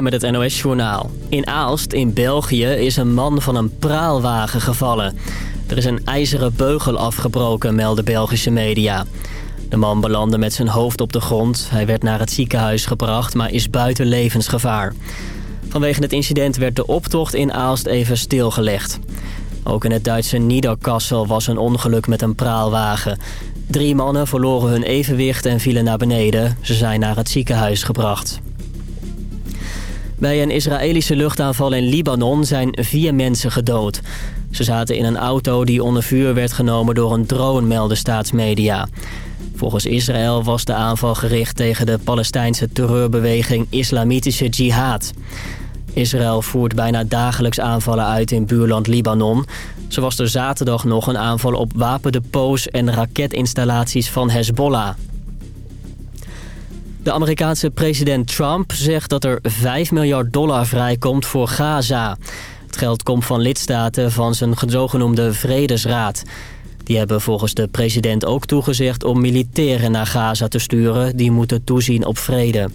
Met het NOS-journaal. In Aalst, in België, is een man van een praalwagen gevallen. Er is een ijzeren beugel afgebroken, melden Belgische media. De man belandde met zijn hoofd op de grond. Hij werd naar het ziekenhuis gebracht, maar is buiten levensgevaar. Vanwege het incident werd de optocht in Aalst even stilgelegd. Ook in het Duitse Niederkassel was een ongeluk met een praalwagen. Drie mannen verloren hun evenwicht en vielen naar beneden. Ze zijn naar het ziekenhuis gebracht. Bij een Israëlische luchtaanval in Libanon zijn vier mensen gedood. Ze zaten in een auto die onder vuur werd genomen door een drone, melden staatsmedia. Volgens Israël was de aanval gericht tegen de Palestijnse terreurbeweging Islamitische Jihad. Israël voert bijna dagelijks aanvallen uit in buurland Libanon. Zo was er zaterdag nog een aanval op wapendepots en raketinstallaties van Hezbollah. De Amerikaanse president Trump zegt dat er 5 miljard dollar vrijkomt voor Gaza. Het geld komt van lidstaten van zijn zogenoemde Vredesraad. Die hebben volgens de president ook toegezegd om militairen naar Gaza te sturen... die moeten toezien op vrede.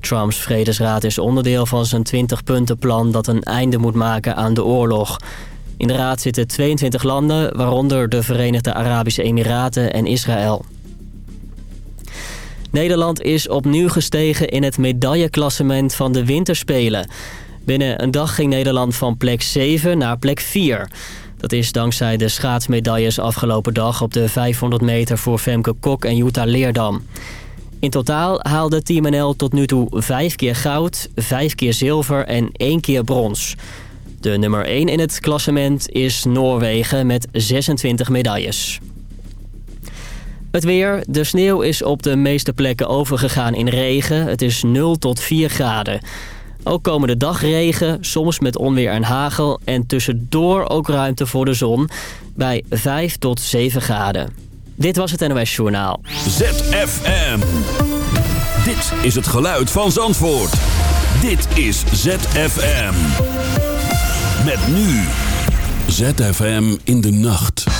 Trumps Vredesraad is onderdeel van zijn 20-puntenplan... dat een einde moet maken aan de oorlog. In de raad zitten 22 landen, waaronder de Verenigde Arabische Emiraten en Israël. Nederland is opnieuw gestegen in het medailleklassement van de winterspelen. Binnen een dag ging Nederland van plek 7 naar plek 4. Dat is dankzij de schaatsmedailles afgelopen dag op de 500 meter voor Femke Kok en Jutta Leerdam. In totaal haalde Team NL tot nu toe vijf keer goud, vijf keer zilver en één keer brons. De nummer 1 in het klassement is Noorwegen met 26 medailles. Het weer. De sneeuw is op de meeste plekken overgegaan in regen. Het is 0 tot 4 graden. Ook komende dag regen, soms met onweer en hagel... en tussendoor ook ruimte voor de zon bij 5 tot 7 graden. Dit was het NOS Journaal. ZFM. Dit is het geluid van Zandvoort. Dit is ZFM. Met nu. ZFM in de nacht.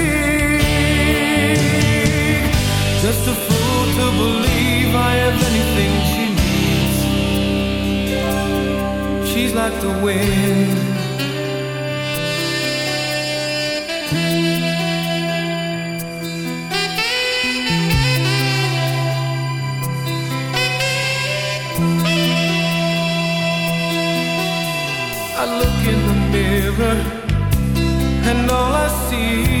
just a fool to believe I have anything she needs. She's like the wind. I look in the mirror and all I see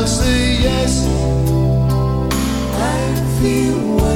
love's the yes. I feel.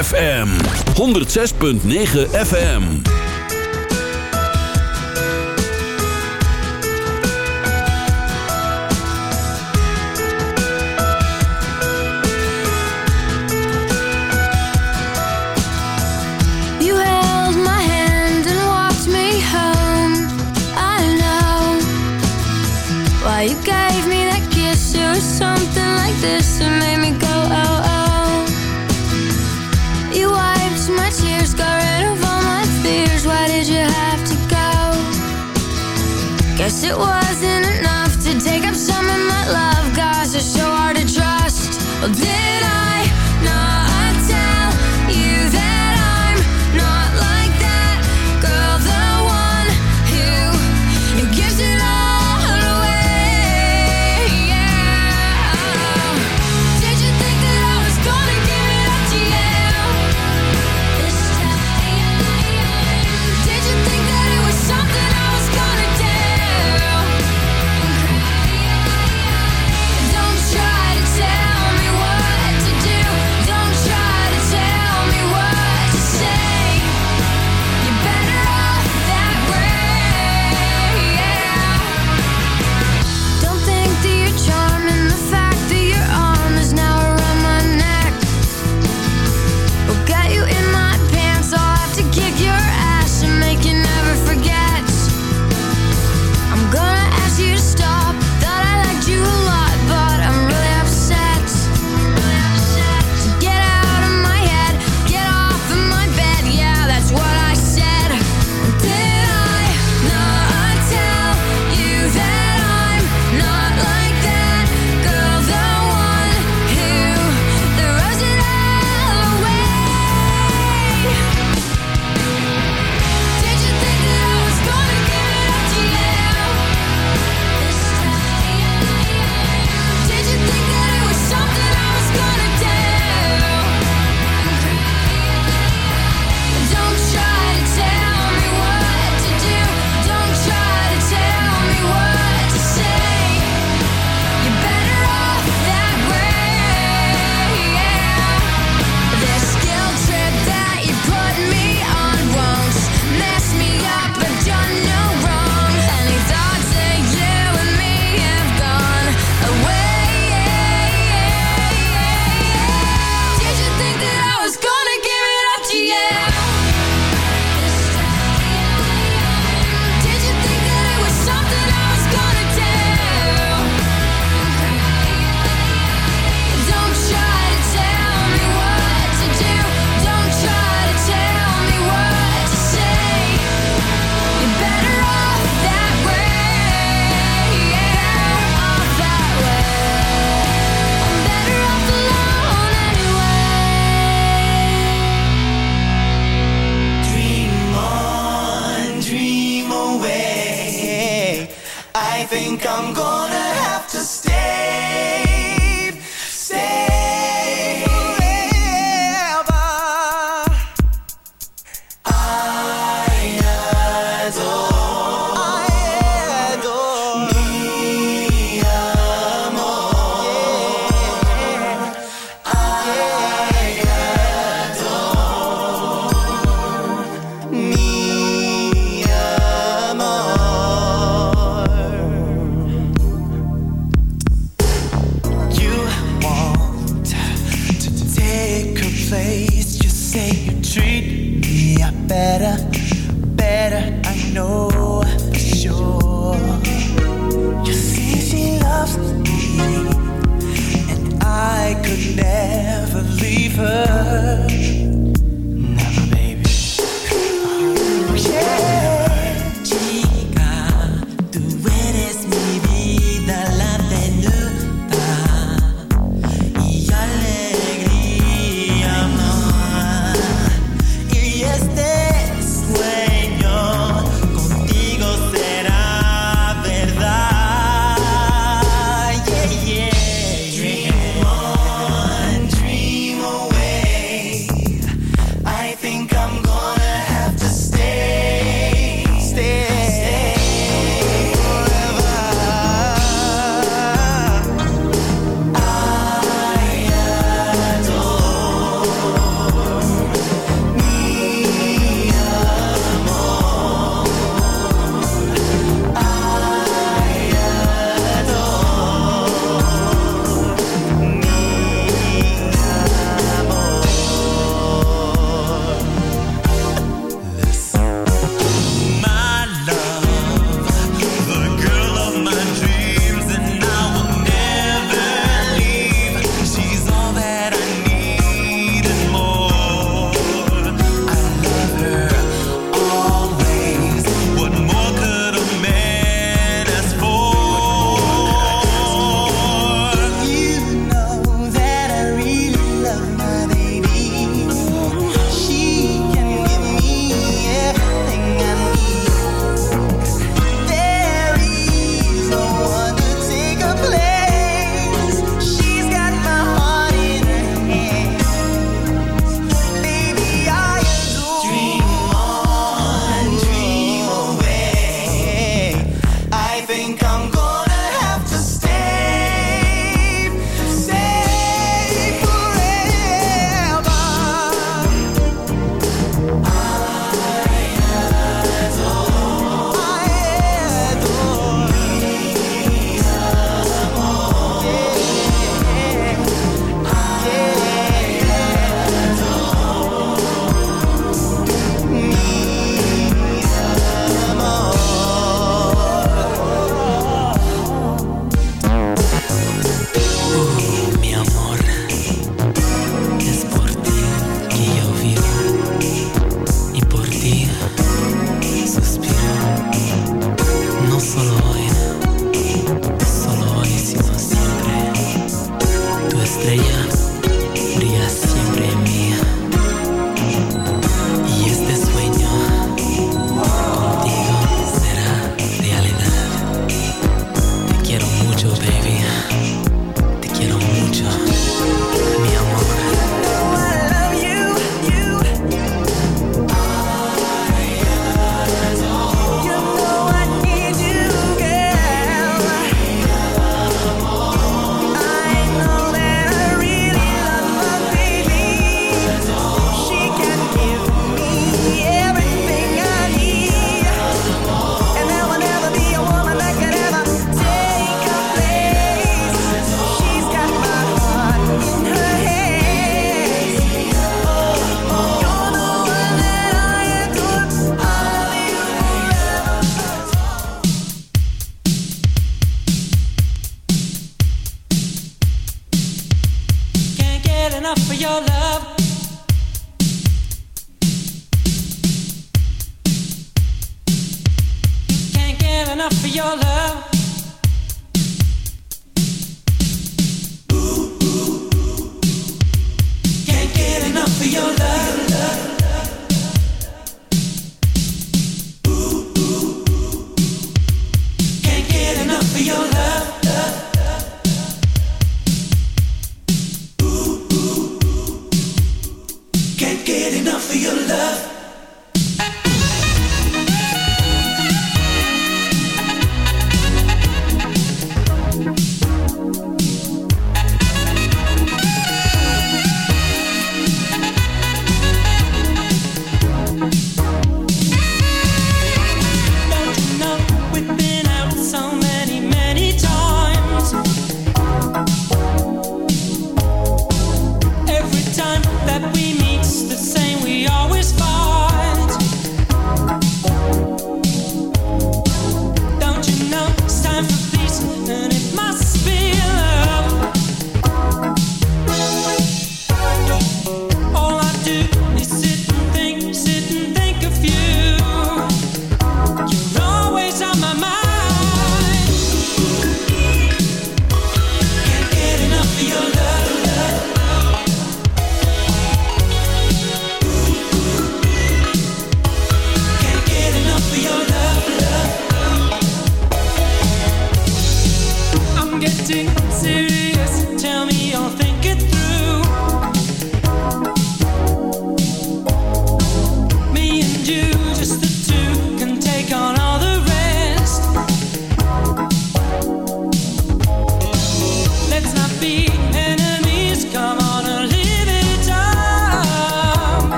ZFM 106.9 FM.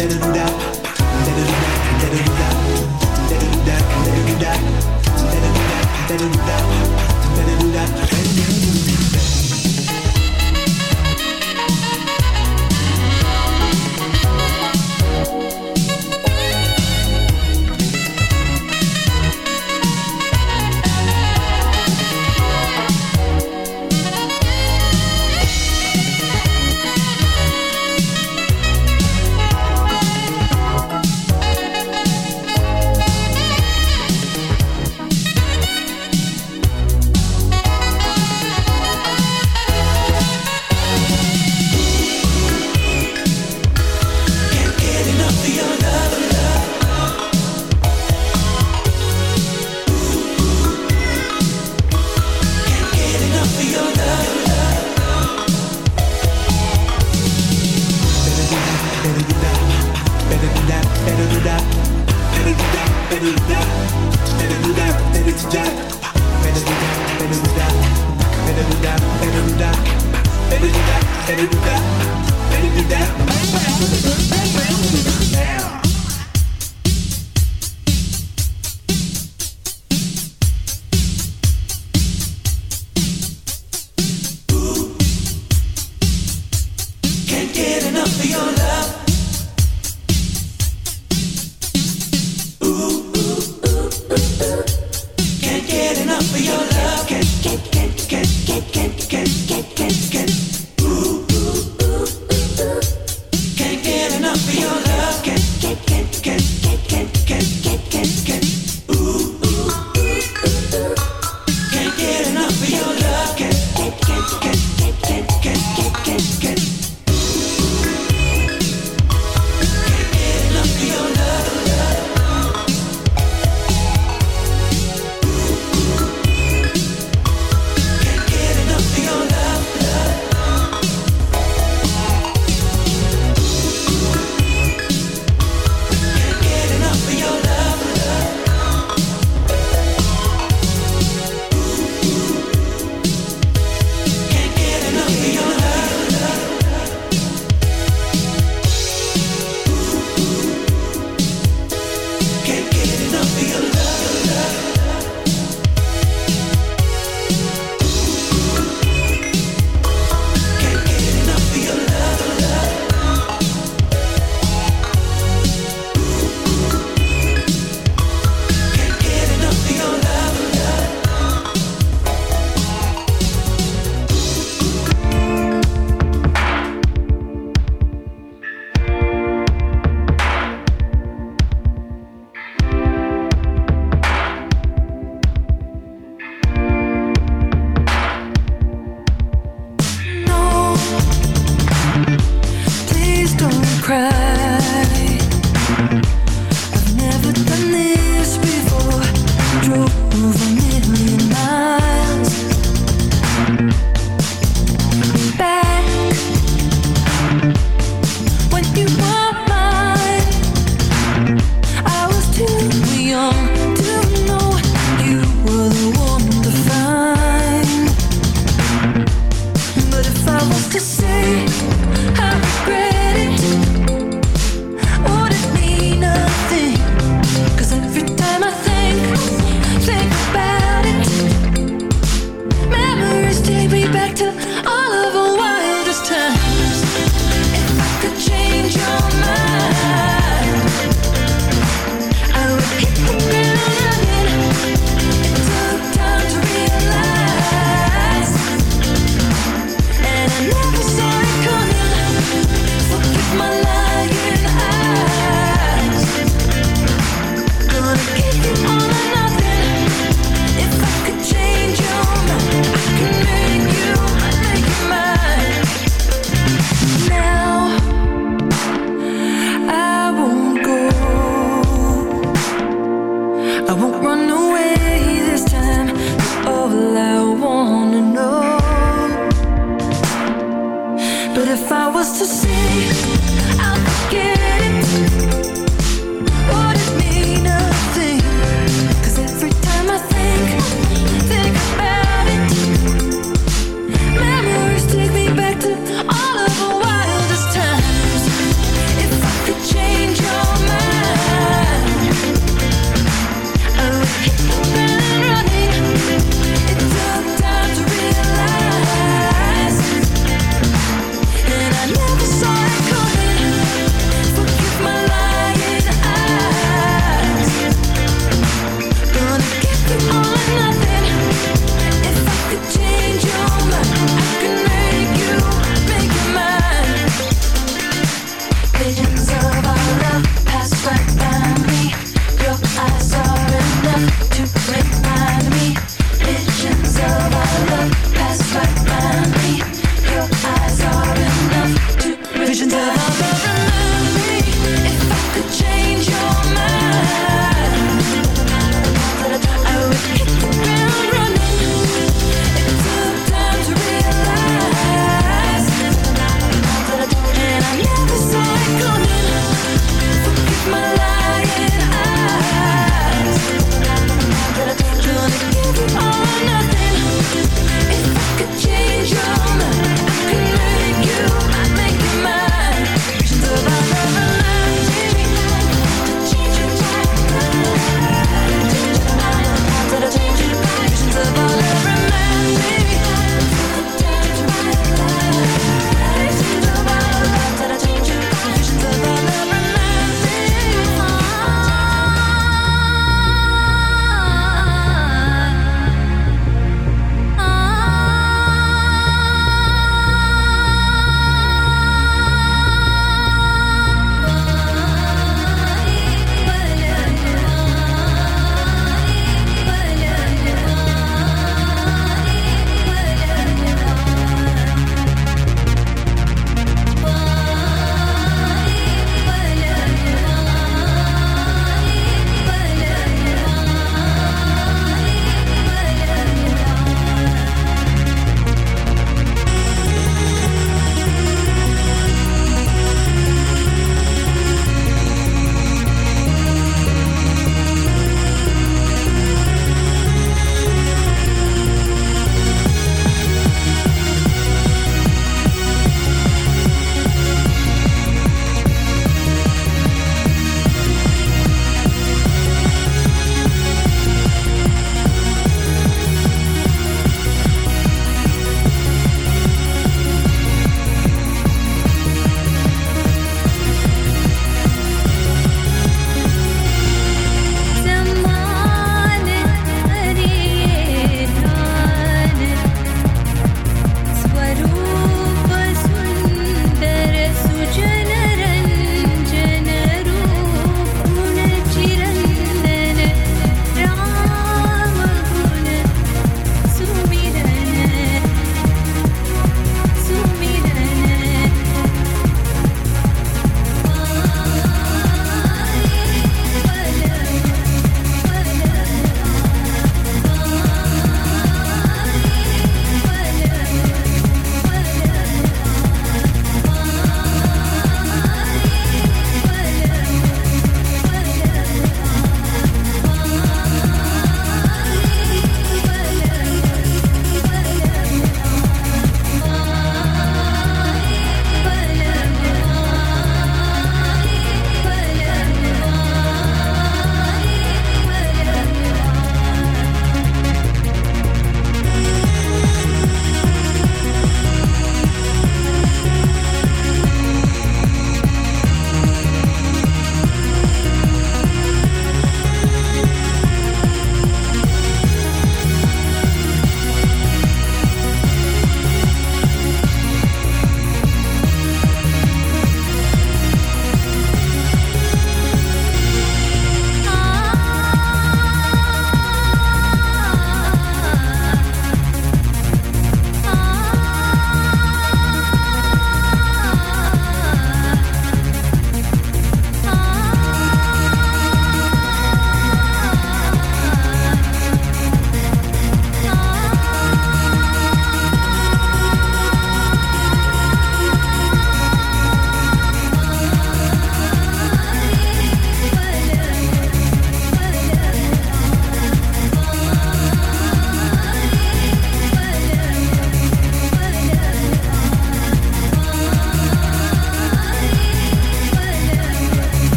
did it do that.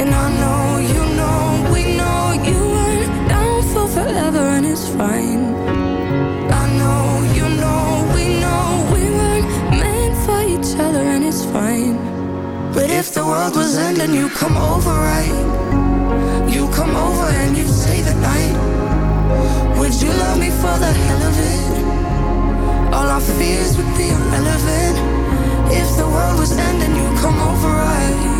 And I know you know we know it's fine. I know you know we know we weren't meant for each other and it's fine. But if the world was ending, you come over, right? You come over and you stay the night. Would you love me for the hell of it? All our fears would be irrelevant. If the world was ending, You'd come over, right?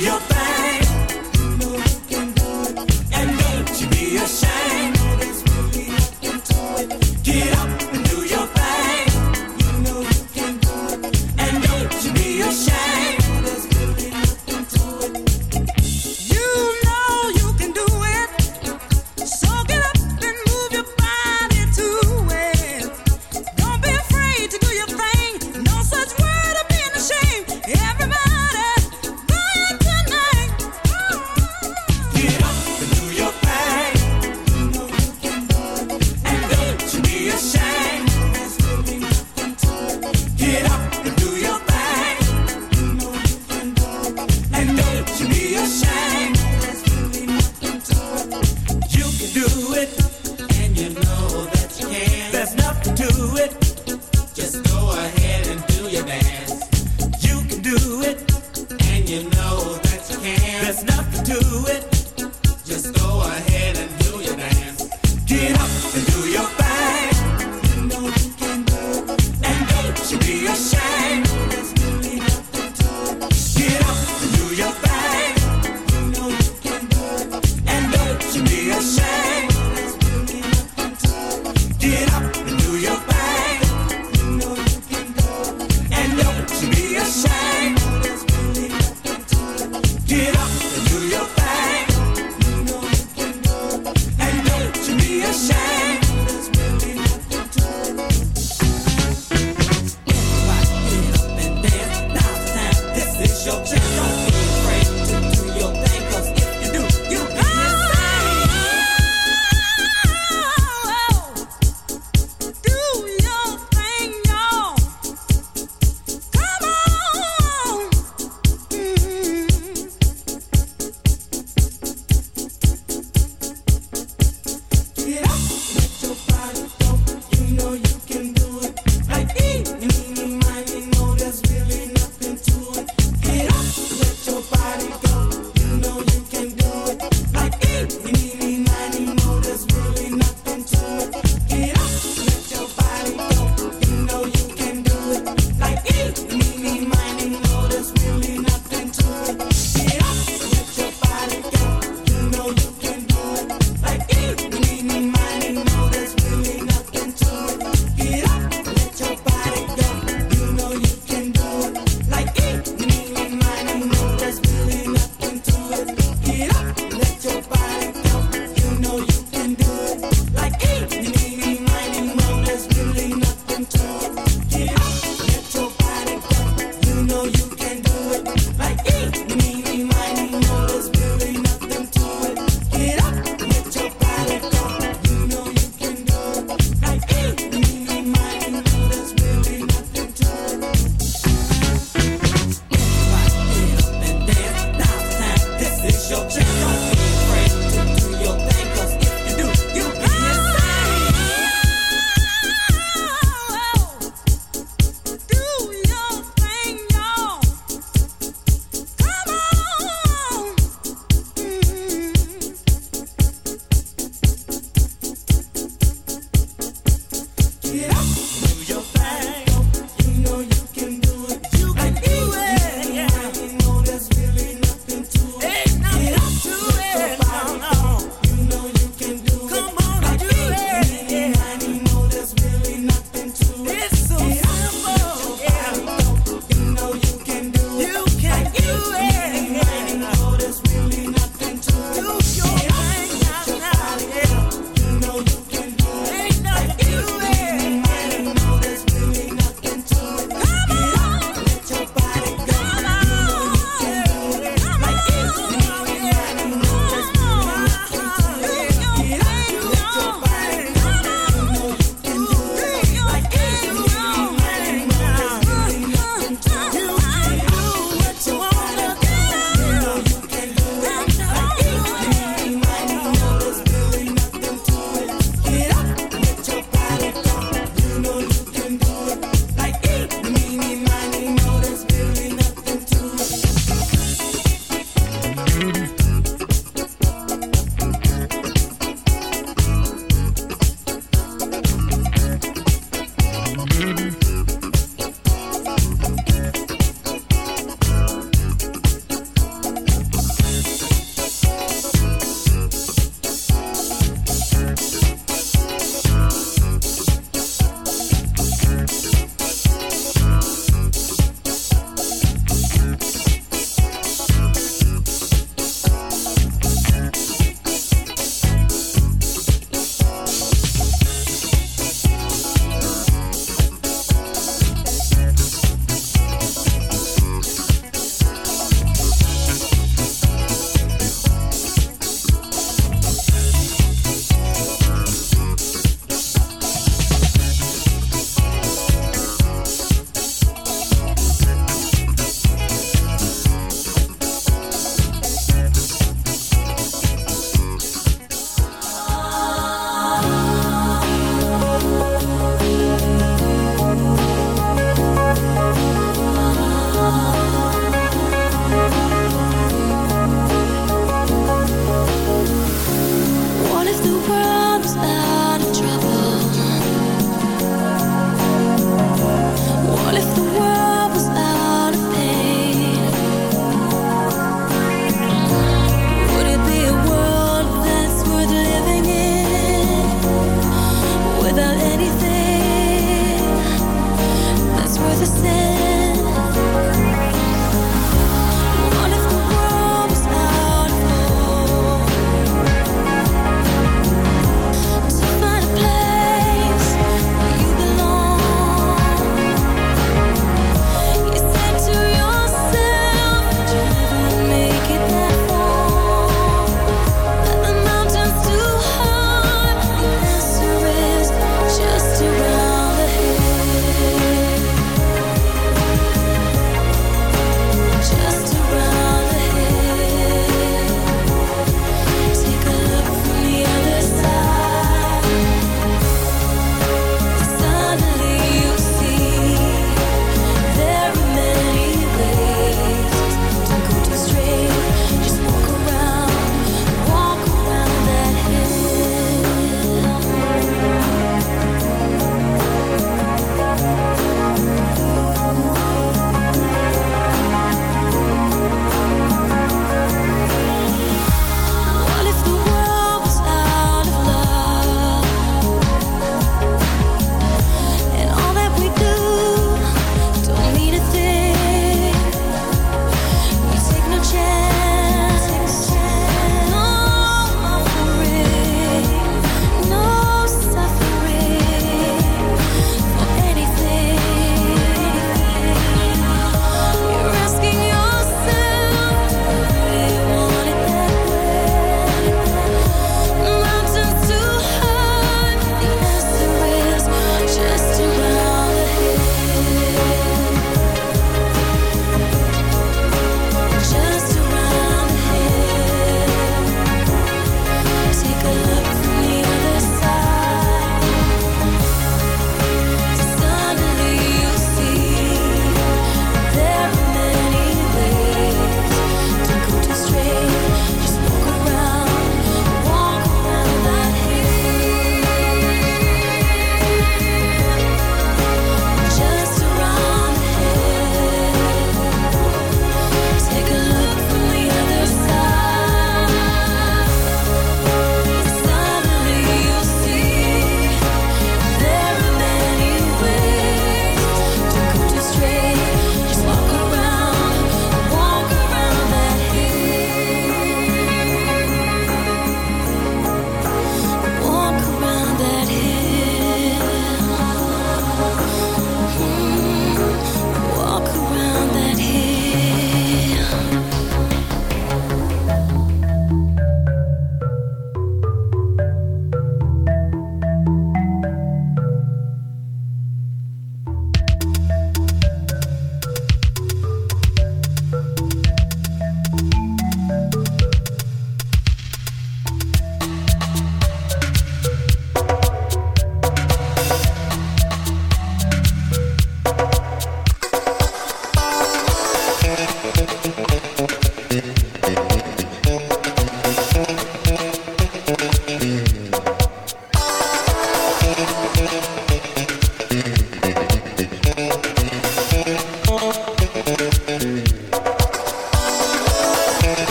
your thing.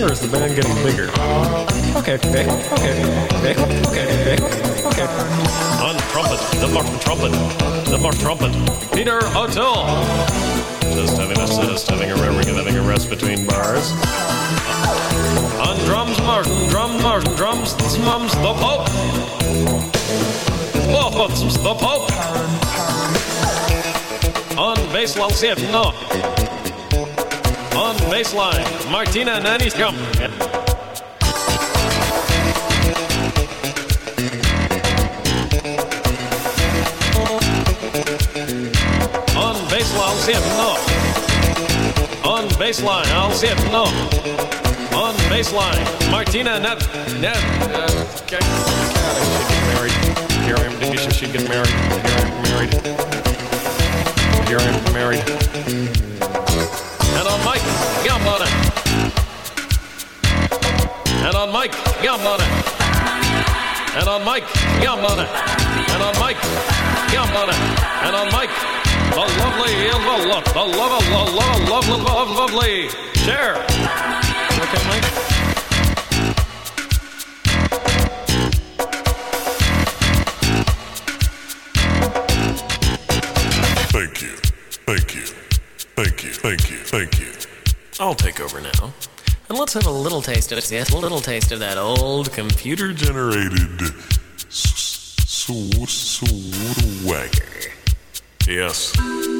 Me or is the band getting bigger? Okay, okay, okay, okay, okay, okay. On trumpet, the Martin trumpet, the Martin trumpet, Peter O'Toole. Just having a just having a rest, having a rest between bars. On drums, Martin, drum, Martin, drums, mums, the Pope. Oh, the Pope. On bass, Lanciet, no. Baseline, Martina Nanny's jump. On baseline, it, no. On baseline, I'll it, no. On baseline, Martina Net. Net. Uh, okay. Here I am. She get married. Here I am married. Here I am married. And on Mike, yum on it. And on Mike, yum on it. And on Mike, yum on it. And on Mike, the lovely, the love, the love, the love, love, love, love, lovely. Share. Okay, Mike. Thank you. Thank you. Thank you. Thank you. Thank you. I'll take over now. And let's have a little taste of it. Yes, a little taste of that old computer Generated s-. Yes.